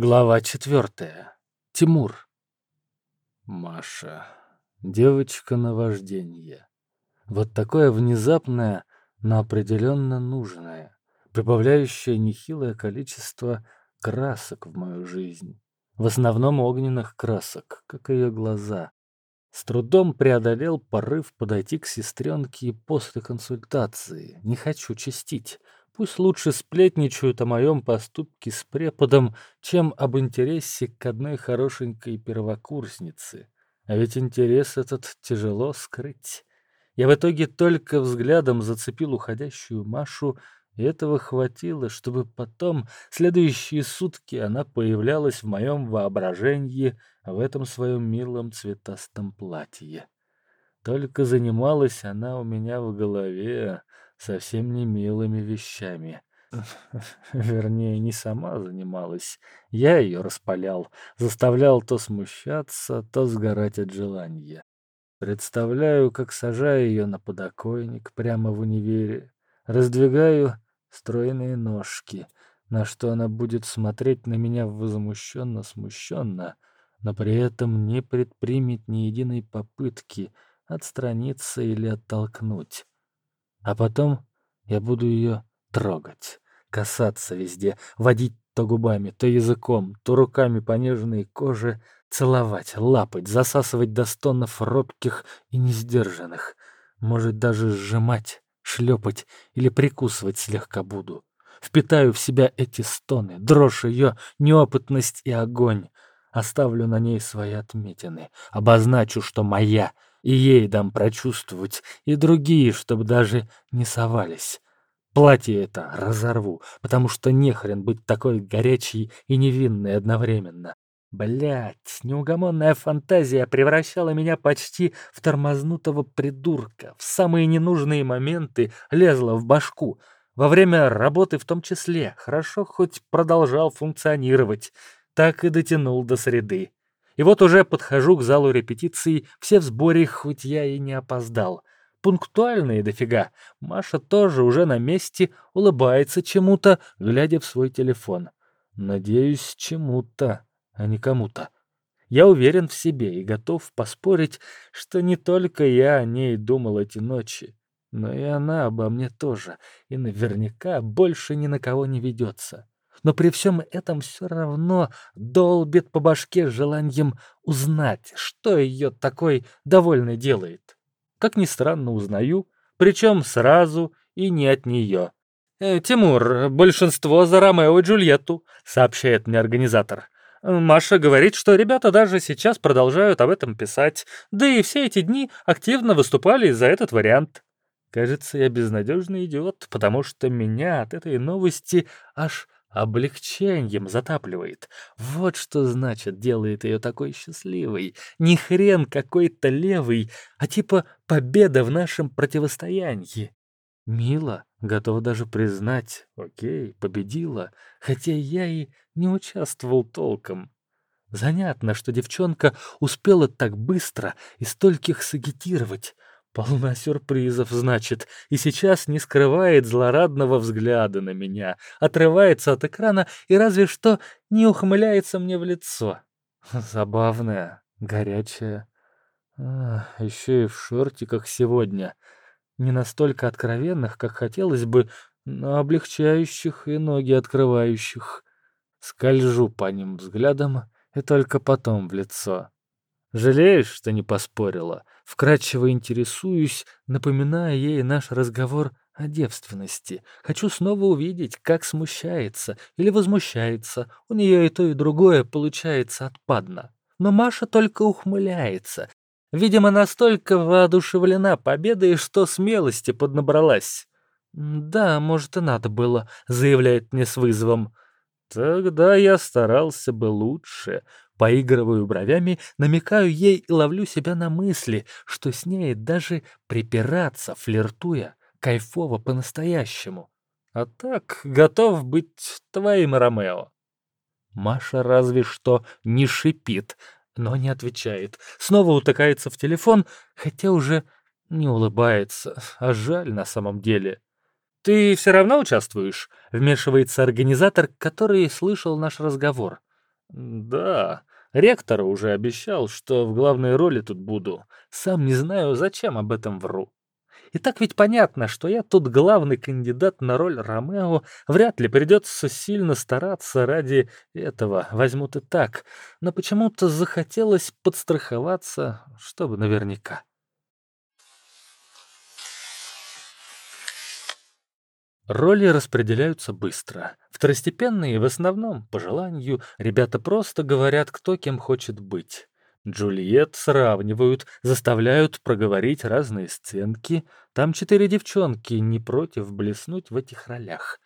Глава четвертая. Тимур. Маша. Девочка наваждение. Вот такое внезапное, но определенно нужное, прибавляющее нехилое количество красок в мою жизнь. В основном огненных красок, как ее глаза. С трудом преодолел порыв подойти к сестренке после консультации. Не хочу чистить. Пусть лучше сплетничают о моем поступке с преподом, чем об интересе к одной хорошенькой первокурснице. А ведь интерес этот тяжело скрыть. Я в итоге только взглядом зацепил уходящую Машу, и этого хватило, чтобы потом, следующие сутки, она появлялась в моем воображении в этом своем милом цветастом платье. Только занималась она у меня в голове, совсем не милыми вещами. Вернее, не сама занималась. Я ее распалял, заставлял то смущаться, то сгорать от желания. Представляю, как сажаю ее на подоконник прямо в универе, раздвигаю стройные ножки, на что она будет смотреть на меня возмущенно-смущенно, но при этом не предпримет ни единой попытки отстраниться или оттолкнуть. А потом я буду ее трогать, касаться везде, водить то губами, то языком, то руками по нежной коже, целовать, лапать, засасывать до стонов робких и несдержанных. Может, даже сжимать, шлепать или прикусывать слегка буду. Впитаю в себя эти стоны, дрожь ее, неопытность и огонь. Оставлю на ней свои отметины, обозначу, что моя — и ей дам прочувствовать, и другие, чтобы даже не совались. Платье это разорву, потому что нехрен быть такой горячей и невинной одновременно. Блять, неугомонная фантазия превращала меня почти в тормознутого придурка. В самые ненужные моменты лезла в башку. Во время работы в том числе. Хорошо хоть продолжал функционировать. Так и дотянул до среды. И вот уже подхожу к залу репетиции, все в сборе, хоть я и не опоздал. Пунктуальные дофига. Маша тоже уже на месте, улыбается чему-то, глядя в свой телефон. Надеюсь, чему-то, а не кому-то. Я уверен в себе и готов поспорить, что не только я о ней думал эти ночи, но и она обо мне тоже, и наверняка больше ни на кого не ведется но при всем этом все равно долбит по башке желанием узнать, что ее такой довольной делает. Как ни странно, узнаю, причем сразу и не от нее. «Э, «Тимур, большинство за Ромео и Джульетту», — сообщает мне организатор. Маша говорит, что ребята даже сейчас продолжают об этом писать, да и все эти дни активно выступали за этот вариант. Кажется, я безнадежный идиот, потому что меня от этой новости аж облегчением затапливает. Вот что значит делает ее такой счастливой. Не хрен какой-то левый, а типа победа в нашем противостоянии. Мила готова даже признать, окей, победила, хотя я и не участвовал толком. Занятно, что девчонка успела так быстро и стольких сагитировать. Полна сюрпризов, значит, и сейчас не скрывает злорадного взгляда на меня, отрывается от экрана и разве что не ухмыляется мне в лицо. Забавная, горячая. А, еще и в шортиках сегодня. Не настолько откровенных, как хотелось бы, но облегчающих и ноги открывающих. Скольжу по ним взглядом и только потом в лицо. Жалеешь, что не поспорила? Вкратчиво интересуюсь, напоминая ей наш разговор о девственности. Хочу снова увидеть, как смущается или возмущается. У нее и то, и другое получается отпадно. Но Маша только ухмыляется. Видимо, настолько воодушевлена победой, что смелости поднабралась. «Да, может, и надо было», — заявляет мне с вызовом. «Тогда я старался бы лучше», Поигрываю бровями, намекаю ей и ловлю себя на мысли, что с ней даже припираться, флиртуя, кайфово по-настоящему. А так готов быть твоим Ромео. Маша разве что не шипит, но не отвечает. Снова утыкается в телефон, хотя уже не улыбается, а жаль на самом деле. «Ты все равно участвуешь?» — вмешивается организатор, который слышал наш разговор. Да, ректор уже обещал, что в главной роли тут буду. Сам не знаю, зачем об этом вру. И так ведь понятно, что я тут главный кандидат на роль Ромео, вряд ли придется сильно стараться ради этого, возьмут и так. Но почему-то захотелось подстраховаться, чтобы наверняка. Роли распределяются быстро. Второстепенные в основном, по желанию, ребята просто говорят, кто кем хочет быть. Джульет сравнивают, заставляют проговорить разные сценки. Там четыре девчонки, не против блеснуть в этих ролях.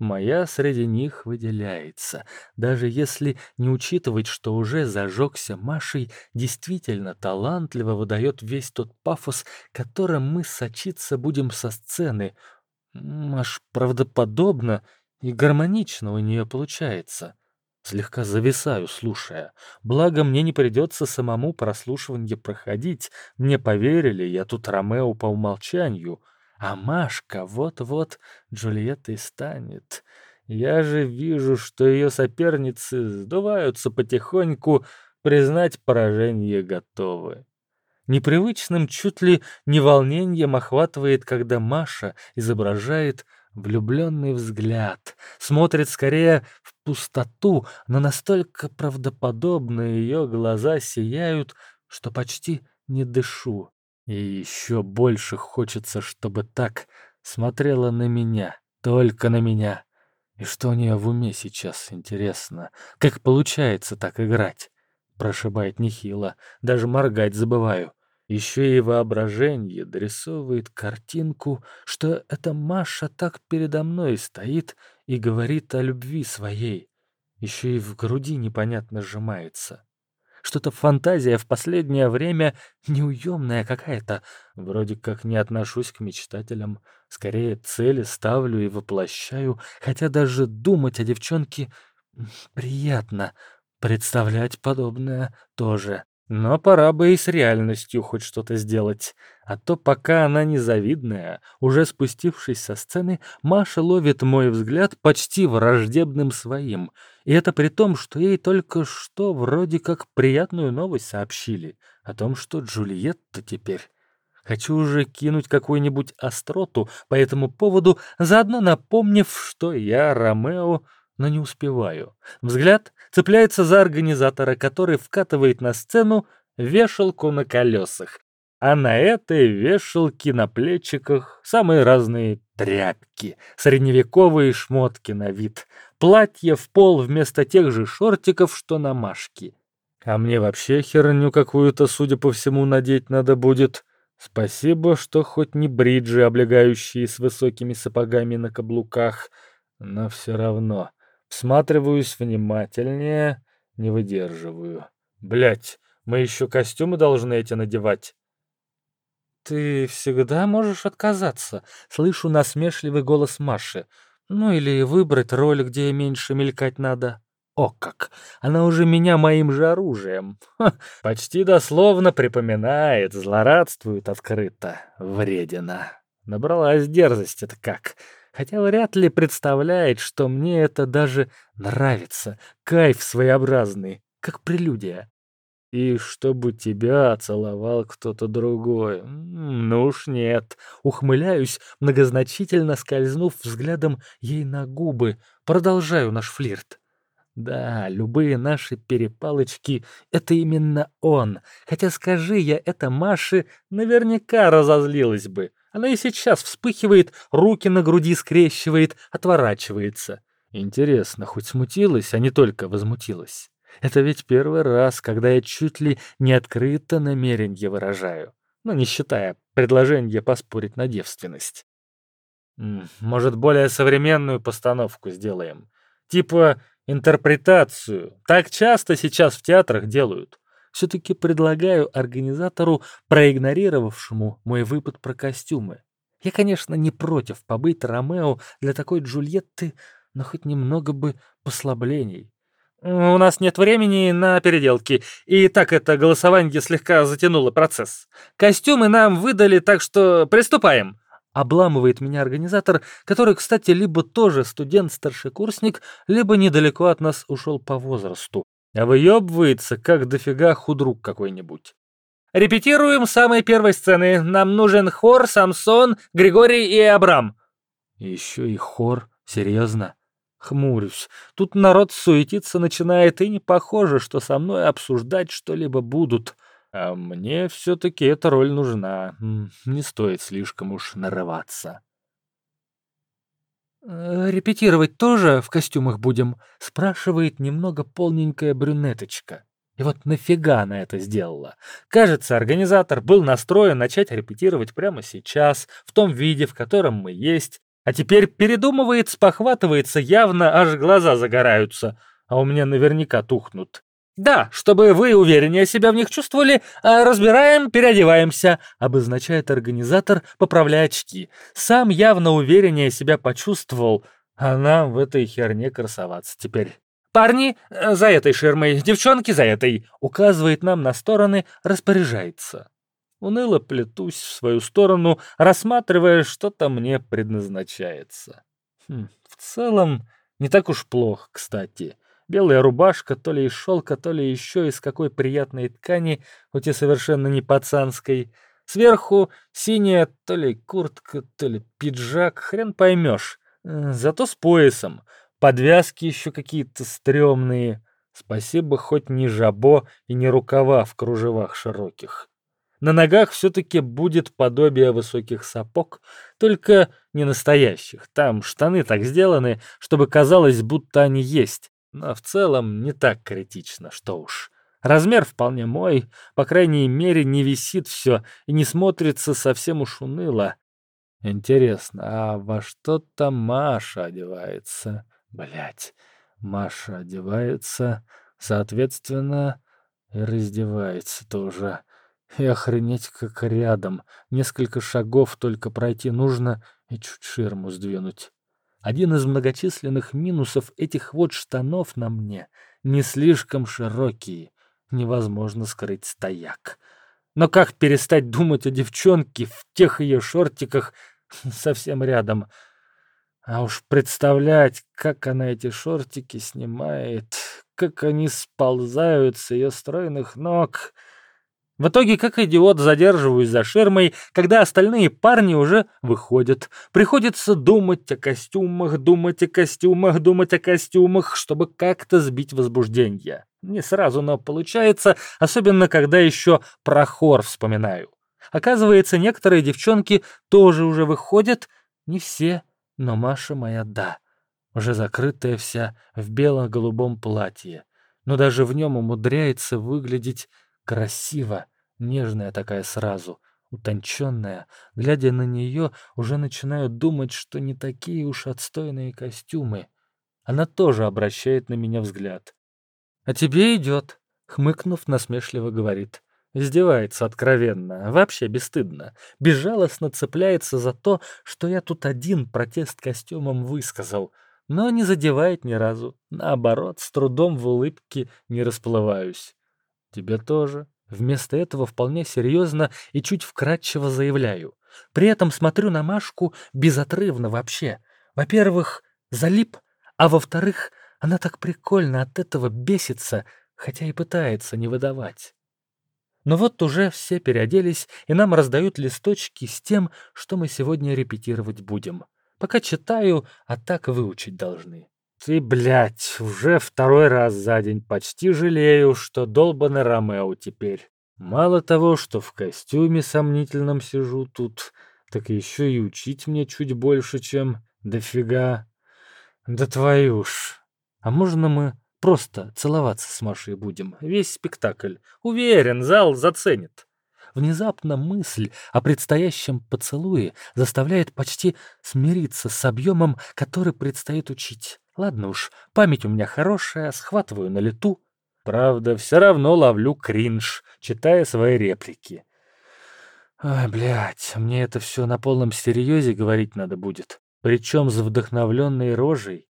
Моя среди них выделяется, даже если не учитывать, что уже зажегся Машей, действительно талантливо выдает весь тот пафос, которым мы сочиться будем со сцены — Аж правдоподобно и гармонично у нее получается. Слегка зависаю, слушая. Благо, мне не придется самому прослушивание проходить. Мне поверили, я тут Ромео по умолчанию. А Машка вот-вот Джульеттой станет. Я же вижу, что ее соперницы сдуваются потихоньку, признать поражение готовы. Непривычным чуть ли не волнением охватывает, когда Маша изображает влюбленный взгляд, смотрит скорее в пустоту, но настолько правдоподобно ее глаза сияют, что почти не дышу. И еще больше хочется, чтобы так смотрела на меня, только на меня. И что у нее в уме сейчас, интересно? Как получается так играть? Прошибает нехило, даже моргать забываю. Еще и воображение дорисовывает картинку, что эта Маша так передо мной стоит и говорит о любви своей. Еще и в груди непонятно сжимается. Что-то фантазия в последнее время неуемная какая-то. Вроде как не отношусь к мечтателям. Скорее цели ставлю и воплощаю, хотя даже думать о девчонке приятно. Представлять подобное тоже. Но пора бы и с реальностью хоть что-то сделать. А то пока она незавидная, уже спустившись со сцены, Маша ловит мой взгляд почти враждебным своим. И это при том, что ей только что вроде как приятную новость сообщили. О том, что Джульетта теперь... Хочу уже кинуть какую-нибудь остроту по этому поводу, заодно напомнив, что я Ромео но не успеваю. Взгляд цепляется за организатора, который вкатывает на сцену вешалку на колесах. А на этой вешалке на плечиках самые разные тряпки, средневековые шмотки на вид, платье в пол вместо тех же шортиков, что на Машке. А мне вообще херню какую-то, судя по всему, надеть надо будет. Спасибо, что хоть не бриджи, облегающие с высокими сапогами на каблуках, но все равно Всматриваюсь внимательнее, не выдерживаю. Блять, мы еще костюмы должны эти надевать. «Ты всегда можешь отказаться», — слышу насмешливый голос Маши. «Ну или выбрать роль, где меньше мелькать надо». О как! Она уже меня моим же оружием. Ха, почти дословно припоминает, злорадствует открыто. Вредина. Набралась дерзость это как хотя вряд ли представляет, что мне это даже нравится. Кайф своеобразный, как прелюдия. И чтобы тебя целовал кто-то другой. Ну уж нет. Ухмыляюсь, многозначительно скользнув взглядом ей на губы. Продолжаю наш флирт. Да, любые наши перепалочки — это именно он. Хотя скажи я это Маше, наверняка разозлилась бы. Она и сейчас вспыхивает, руки на груди скрещивает, отворачивается. Интересно, хоть смутилась, а не только возмутилась. Это ведь первый раз, когда я чуть ли не открыто намеренье выражаю. Ну, не считая предложения поспорить на девственность. Может, более современную постановку сделаем. Типа интерпретацию. Так часто сейчас в театрах делают все-таки предлагаю организатору, проигнорировавшему мой выпад про костюмы. Я, конечно, не против побыть Ромео для такой Джульетты, но хоть немного бы послаблений. «У нас нет времени на переделки, и так это голосование слегка затянуло процесс. Костюмы нам выдали, так что приступаем!» Обламывает меня организатор, который, кстати, либо тоже студент-старшекурсник, либо недалеко от нас ушел по возрасту. А выебывается, как дофига худрук какой-нибудь. «Репетируем самой первой сцены. Нам нужен хор, Самсон, Григорий и Абрам». Еще и хор? Серьезно? Хмурюсь. Тут народ суетиться начинает, и не похоже, что со мной обсуждать что-либо будут. А мне все-таки эта роль нужна. Не стоит слишком уж нарываться. «Э, «Репетировать тоже в костюмах будем?» — спрашивает немного полненькая брюнеточка. И вот нафига она это сделала? Кажется, организатор был настроен начать репетировать прямо сейчас, в том виде, в котором мы есть, а теперь передумывает, спохватывается, явно аж глаза загораются, а у меня наверняка тухнут. «Да, чтобы вы увереннее себя в них чувствовали, а разбираем, переодеваемся», обозначает организатор, поправляя очки. Сам явно увереннее себя почувствовал, а нам в этой херне красоваться теперь. «Парни э, за этой ширмой, девчонки за этой», указывает нам на стороны, распоряжается. Уныло плетусь в свою сторону, рассматривая, что-то мне предназначается. Хм, в целом, не так уж плохо, кстати. Белая рубашка, то ли из шелка, то ли еще из какой приятной ткани, хоть и совершенно не пацанской. Сверху синяя то ли куртка, то ли пиджак, хрен поймешь. Зато с поясом. Подвязки еще какие-то стрёмные. Спасибо, хоть не жабо и не рукава в кружевах широких. На ногах все-таки будет подобие высоких сапог, только не настоящих. Там штаны так сделаны, чтобы казалось, будто они есть. Но в целом не так критично, что уж. Размер вполне мой, по крайней мере, не висит все и не смотрится совсем уж уныло. Интересно, а во что там Маша одевается? Блять, Маша одевается, соответственно, и раздевается тоже. И охренеть как рядом. Несколько шагов только пройти нужно и чуть ширму сдвинуть. Один из многочисленных минусов этих вот штанов на мне — не слишком широкие. Невозможно скрыть стояк. Но как перестать думать о девчонке в тех ее шортиках совсем рядом — а уж представлять, как она эти шортики снимает, как они сползают с ее стройных ног. В итоге, как идиот, задерживаюсь за ширмой, когда остальные парни уже выходят. Приходится думать о костюмах, думать о костюмах, думать о костюмах, чтобы как-то сбить возбуждение. Не сразу, но получается, особенно когда еще про хор вспоминаю. Оказывается, некоторые девчонки тоже уже выходят, не все, но Маша моя да, уже закрытая вся в бело-голубом платье, но даже в нем умудряется выглядеть красиво, нежная такая сразу, утонченная. Глядя на нее, уже начинаю думать, что не такие уж отстойные костюмы. Она тоже обращает на меня взгляд. «А тебе идет», — хмыкнув, насмешливо говорит. Издевается откровенно, вообще бесстыдно. Безжалостно цепляется за то, что я тут один протест костюмом высказал. Но не задевает ни разу. Наоборот, с трудом в улыбке не расплываюсь. Тебе тоже. Вместо этого вполне серьезно и чуть вкратчиво заявляю. При этом смотрю на Машку безотрывно вообще. Во-первых, залип, а во-вторых, она так прикольно от этого бесится, хотя и пытается не выдавать. Но вот уже все переоделись, и нам раздают листочки с тем, что мы сегодня репетировать будем. Пока читаю, а так выучить должны. Ты, блядь, уже второй раз за день почти жалею, что долбанный Ромео теперь. Мало того, что в костюме сомнительном сижу тут, так еще и учить мне чуть больше, чем дофига. Да твою ж. А можно мы Просто целоваться с Машей будем. Весь спектакль. Уверен, зал заценит. Внезапно мысль о предстоящем поцелуе заставляет почти смириться с объемом, который предстоит учить. Ладно уж, память у меня хорошая, схватываю на лету. Правда, все равно ловлю кринж, читая свои реплики. Ой, блядь, мне это все на полном серьезе говорить надо будет. Причем с вдохновленной рожей.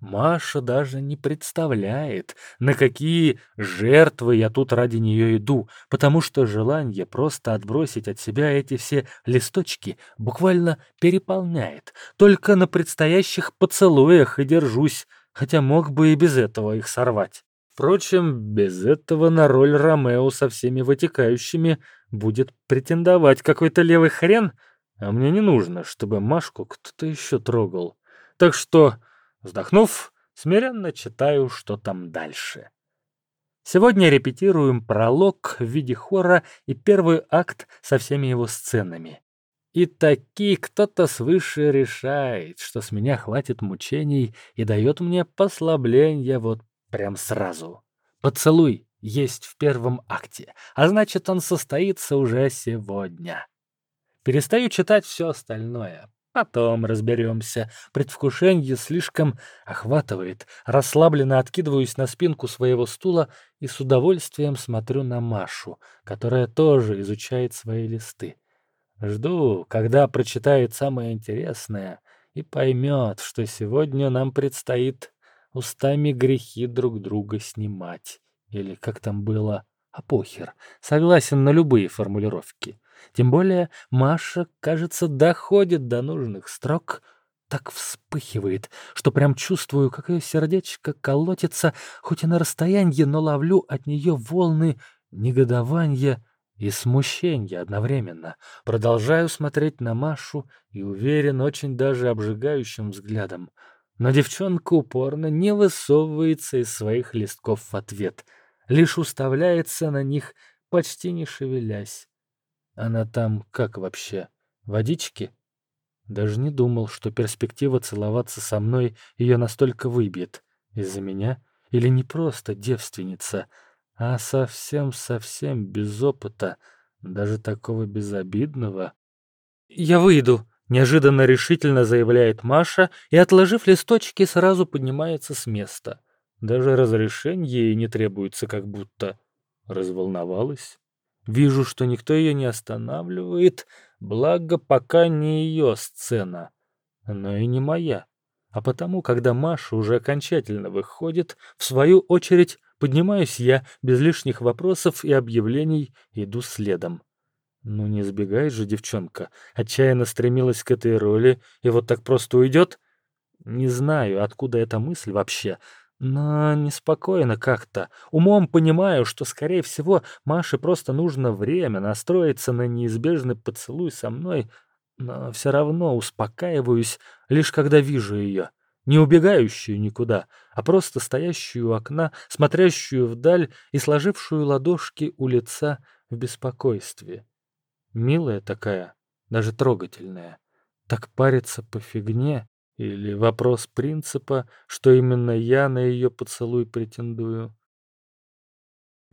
Маша даже не представляет, на какие жертвы я тут ради нее иду, потому что желание просто отбросить от себя эти все листочки буквально переполняет. Только на предстоящих поцелуях и держусь, хотя мог бы и без этого их сорвать. Впрочем, без этого на роль Ромео со всеми вытекающими будет претендовать какой-то левый хрен, а мне не нужно, чтобы Машку кто-то еще трогал. Так что, вздохнув, смиренно читаю, что там дальше. Сегодня репетируем пролог в виде хора и первый акт со всеми его сценами. И таки кто-то свыше решает, что с меня хватит мучений и дает мне послабление вот прям сразу. Поцелуй есть в первом акте, а значит, он состоится уже сегодня. Перестаю читать все остальное. Потом разберемся. Предвкушение слишком охватывает. Расслабленно откидываюсь на спинку своего стула и с удовольствием смотрю на Машу, которая тоже изучает свои листы. Жду, когда прочитает самое интересное и поймет, что сегодня нам предстоит устами грехи друг друга снимать. Или как там было? А похер. Согласен на любые формулировки. Тем более Маша, кажется, доходит до нужных строк, так вспыхивает, что прям чувствую, как ее сердечко колотится, хоть и на расстоянии, но ловлю от нее волны негодования и смущения одновременно. Продолжаю смотреть на Машу и уверен очень даже обжигающим взглядом. Но девчонка упорно не высовывается из своих листков в ответ, лишь уставляется на них, почти не шевелясь. Она там как вообще? Водички? Даже не думал, что перспектива целоваться со мной ее настолько выбьет. Из-за меня? Или не просто девственница, а совсем-совсем без опыта, даже такого безобидного? «Я выйду», — неожиданно решительно заявляет Маша и, отложив листочки, сразу поднимается с места. Даже разрешение ей не требуется как будто. Разволновалась? Вижу, что никто ее не останавливает, благо пока не ее сцена, но и не моя. А потому, когда Маша уже окончательно выходит, в свою очередь поднимаюсь я, без лишних вопросов и объявлений, иду следом. Ну не сбегает же девчонка, отчаянно стремилась к этой роли и вот так просто уйдет? Не знаю, откуда эта мысль вообще, но неспокойно как-то. Умом понимаю, что, скорее всего, Маше просто нужно время настроиться на неизбежный поцелуй со мной, но все равно успокаиваюсь, лишь когда вижу ее. Не убегающую никуда, а просто стоящую у окна, смотрящую вдаль и сложившую ладошки у лица в беспокойстве. Милая такая, даже трогательная. Так парится по фигне, или вопрос принципа, что именно я на ее поцелуй претендую?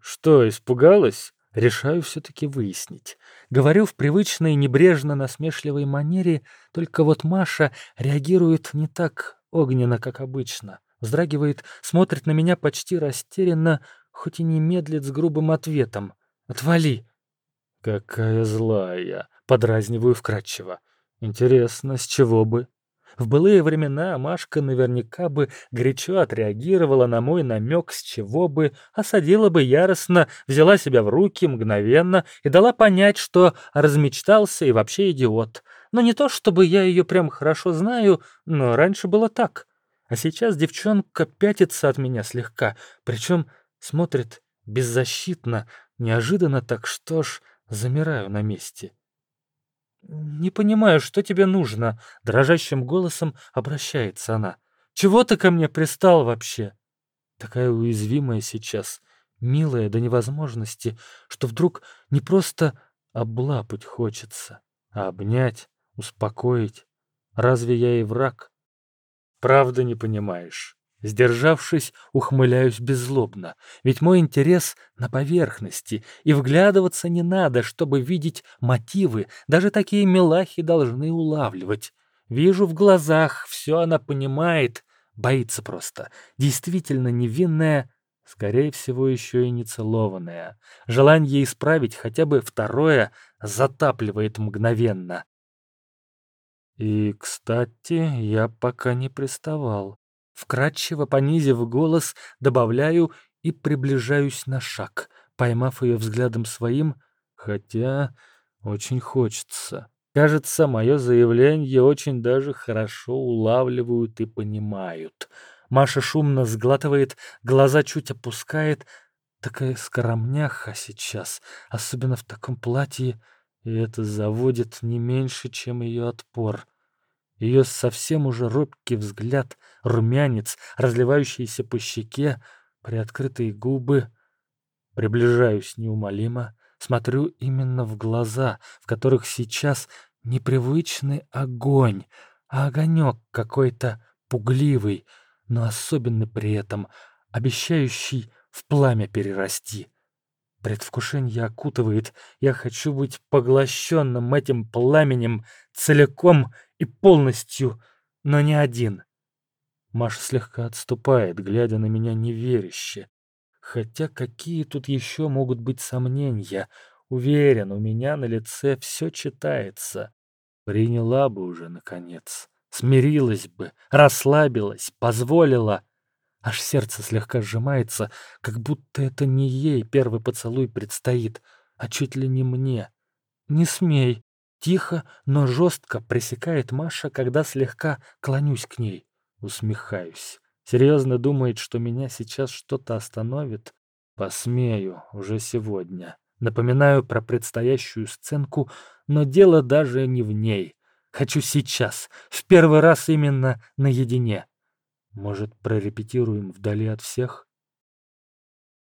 Что, испугалась? Решаю все-таки выяснить. Говорю в привычной небрежно-насмешливой манере, только вот Маша реагирует не так огненно, как обычно. Вздрагивает, смотрит на меня почти растерянно, хоть и не медлит с грубым ответом. «Отвали!» «Какая злая!» — подразниваю вкратчиво. «Интересно, с чего бы?» В былые времена Машка наверняка бы горячо отреагировала на мой намек, с чего бы, осадила бы яростно, взяла себя в руки мгновенно и дала понять, что размечтался и вообще идиот. Но не то, чтобы я ее прям хорошо знаю, но раньше было так. А сейчас девчонка пятится от меня слегка, причем смотрит беззащитно, неожиданно так, что ж, замираю на месте. «Не понимаю, что тебе нужно?» — дрожащим голосом обращается она. «Чего ты ко мне пристал вообще?» Такая уязвимая сейчас, милая до невозможности, что вдруг не просто облапать хочется, а обнять, успокоить. Разве я и враг? Правда не понимаешь. Сдержавшись, ухмыляюсь беззлобно, ведь мой интерес на поверхности, и вглядываться не надо, чтобы видеть мотивы, даже такие милахи должны улавливать. Вижу в глазах, все она понимает, боится просто. Действительно невинная, скорее всего, еще и не целованная. Желание исправить хотя бы второе затапливает мгновенно. И, кстати, я пока не приставал. Вкратчиво понизив голос, добавляю и приближаюсь на шаг, поймав ее взглядом своим, хотя очень хочется. Кажется, мое заявление очень даже хорошо улавливают и понимают. Маша шумно сглатывает, глаза чуть опускает. Такая скоромняха сейчас, особенно в таком платье, и это заводит не меньше, чем ее отпор. Ее совсем уже робкий взгляд, румянец, разливающийся по щеке, приоткрытые губы. Приближаюсь неумолимо, смотрю именно в глаза, в которых сейчас непривычный огонь, а огонек какой-то пугливый, но особенно при этом обещающий в пламя перерасти. Предвкушение окутывает, я хочу быть поглощенным этим пламенем целиком и полностью, но не один. Маша слегка отступает, глядя на меня неверяще. Хотя какие тут еще могут быть сомнения? Уверен, у меня на лице все читается. Приняла бы уже, наконец. Смирилась бы, расслабилась, позволила. Аж сердце слегка сжимается, как будто это не ей первый поцелуй предстоит, а чуть ли не мне. «Не смей!» Тихо, но жестко пресекает Маша, когда слегка клонюсь к ней. Усмехаюсь. Серьезно думает, что меня сейчас что-то остановит? Посмею, уже сегодня. Напоминаю про предстоящую сценку, но дело даже не в ней. Хочу сейчас, в первый раз именно наедине. Может, прорепетируем вдали от всех?